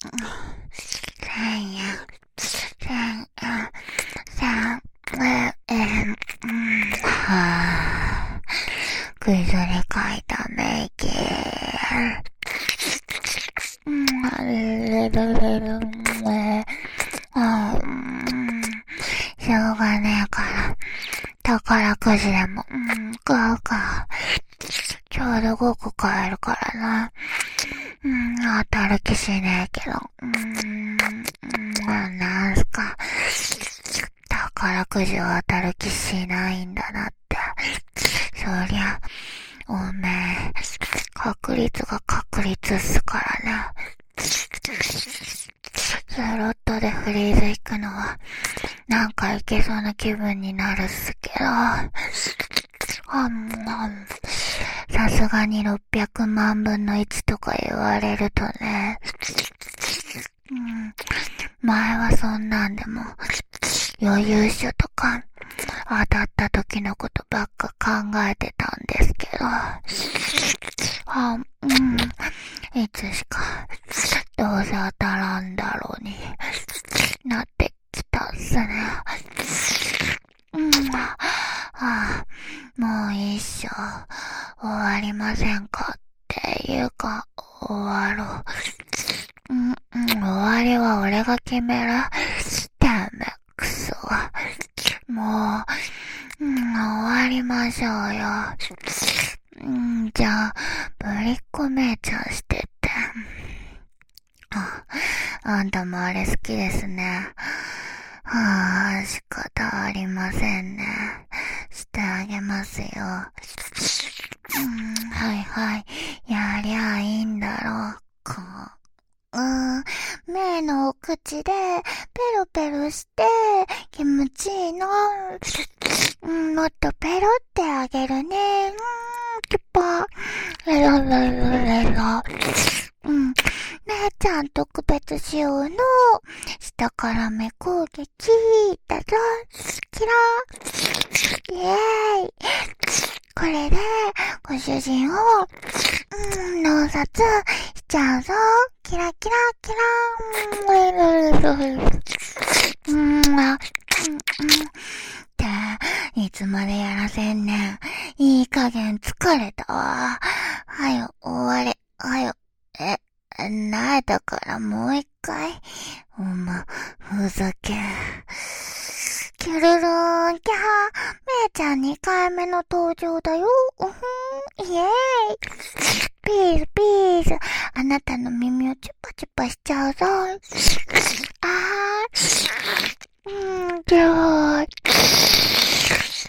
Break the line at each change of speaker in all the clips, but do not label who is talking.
千円、千円、千円、はぁ、崩れ書いた名義。しょうがねえから、宝くじでも、うん、買うか。ちょうど5個買えるからな。うん、当たる気しねえけど。うん、なんすか。宝くじは当たる気しないんだなって。そりゃ、おめえ、確率が確率っすからね。スロットでフリーズ行くのは、なんかいけそうな気分になるっすけど、あ、もう、さすがに600万分の1とか言われるとね、うん、前はそんなんでも、余裕書とか、当たった時のことばっか考えてたんですけど、あ、うん、いつしか、どうせ当たらんだろうになってきたっすね。うん、ああ、もう一生終わりませんかっていうか、終わろう。うん、うん、終わりは俺が決める。ダメ、クソ。もう、うん、終わりましょうよ。うん、じゃあ、ぶりっ子姉ちゃんしてって。あ、あんたもあれ好きですね。はあ、仕方ありませんね。してあげますよ。うん、はいはい。やりゃいいんだろうか。うーん、目の口で、ペロペロして、気持ちいいの。もっとペロってあげるね。うん、キュッパ。レロレロレロ。うん。姉ちゃん特別仕様の下から目攻撃だぞ。キラー。イェーイ。これで、ご主人を、うん、脳殺しちゃうぞ。キラキラキラーン。うん、あ、うん、うん。って、いつまでやらせん。ねん。いい加減疲れたわ。はよ、終われ。はよ、え、ないだからもう一回。おま、ふざけ。キュルルーン、キャー。めいちゃん。2回目の登場だよ。うふん、イェーイ。ピース、ピース。あなたのチュパしちゃうぞ。あー。ん、ぎょー。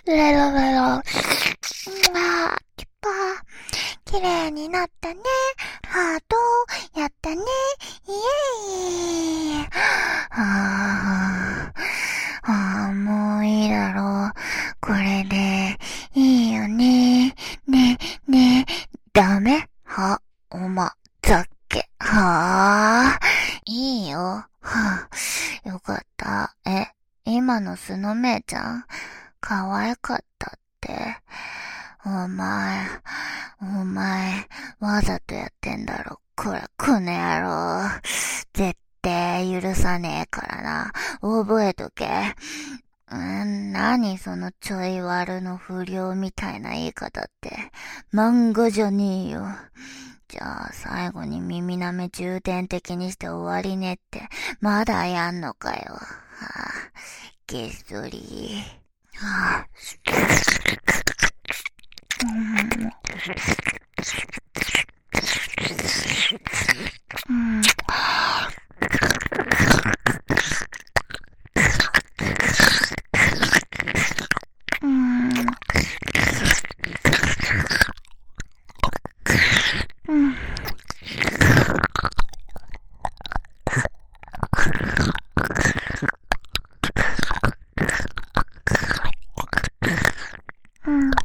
レロレロ。あー、チュパー。綺麗になったね。ハート、やったね。イエイ。あー、あ、もういいだろう。これで、いいよね。ね、ね、ダメは、おま、ざっけ。はあ、いいよ。はあ、よかった。え、今のスノメイちゃん、可愛かったって。お前、お前、わざとやってんだろ。こら、この野郎。絶対許さねえからな。覚えとけ。ん何そのちょい悪の不良みたいな言い方って。漫画じゃねえよ。じゃあ最後に耳舐め重点的にして終わりねって。まだやんのかよ。あ、げっそり。はあ Mm.